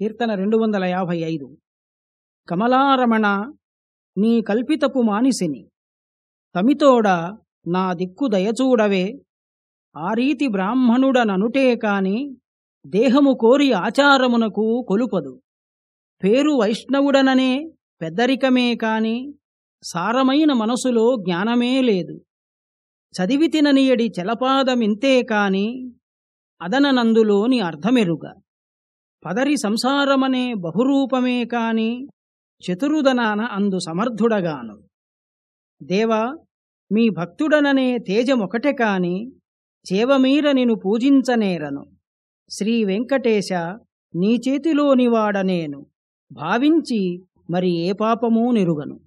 కీర్తన రెండు వందల యాభై ఐదు. కమలారమణ నీ కల్పితపు మానిసిని తమితోడ నా దిక్కు దయచూడవే. ఆ రీతి బ్రాహ్మణుడననుటే కాని దేహము కోరి ఆచారమునకు కొలుపదు. పేరు వైష్ణవుడననే పెద్దరికమే కాని సారమైన మనసులో జ్ఞానమే లేదు. చదివి తిననియడి చలపాదమింతే కాని అదననందులోని అర్థమెరుగ. పదరి సంసారమనే బహురూపమే కాని చతురుదనాన అందు సమర్థుడగాను. దేవా మీ భక్తుడననే తేజమొకటె కాని చేవమీర నిను పూజించనేరను. శ్రీ వెంకటేశ నీ చేతిలోనివాడనేను. భావించి మరి ఏ పాపమూ నిరుగను.